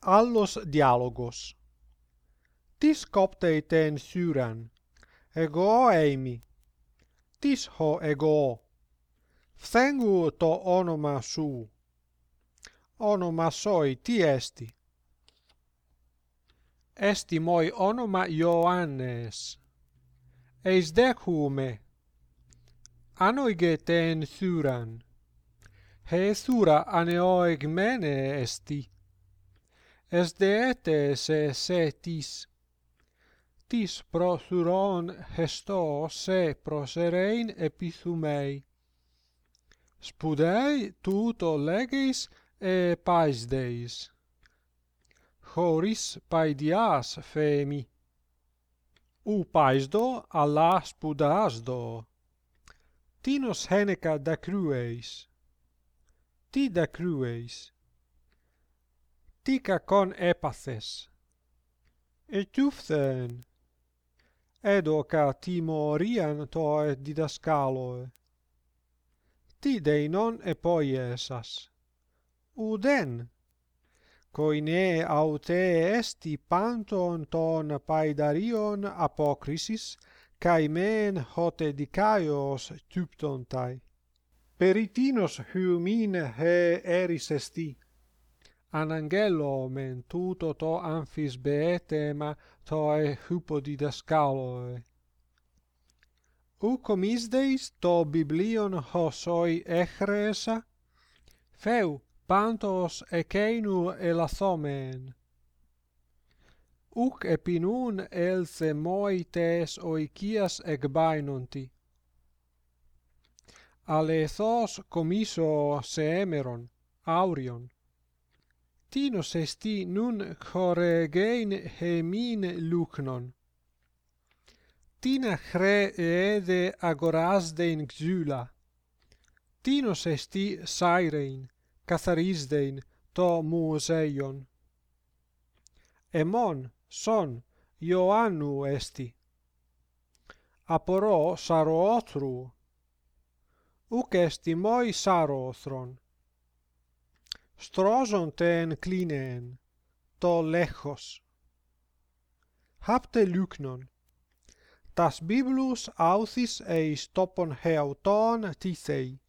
allos dialogos. Tis copte ten syran, ego eimi. Tis ho ego. Φθέγγου το όνομα σου. Όνομα σοι τι έστι. Έστι μοι όνομα Ιωάννες. Εισδέχουμε. Άνοιγε τεν θύραν. Χε θύρα ανεοεγμένε έστι es de se etis tis pro thuron hesto se proserein epithumei. Spudei tuto legis e paisdeis. Choris paidias femi. U paisdo alla spudasdo. Tinos heneca da crueis. ti da crueis tica con epases. Ετούφθεν, έδωκα didascalo. Ti dei non e poi esas. Uden? Coine aute esti panton ton paidarion apocrisis kai men hote dikaios dicaios typtontai. Peritinos humin he eris esti an angelo men tuto to amphis beetema toi hypodidaskalo u comisdeis to biblion hosoi echresa feu pantos ekeinu elathomen uc epinun else moites oikias ekbainonti alethos comiso seemeron aurion. Tinos esti nun choregein hemin luknon. Tina chre eede agorasdein gxyla. Tinos esti sairein, katharisdein to museion Εμόν, σον, Ιωάννου esti Απορώ sarothru Ουκ εστι μόι σαροόθρον στρώζον τεν κλίνεεν, το λέχος. Χάπτε λύκνον. Τας βίβλους αύθις εις τόπον χεαυτόν τίθεϊ.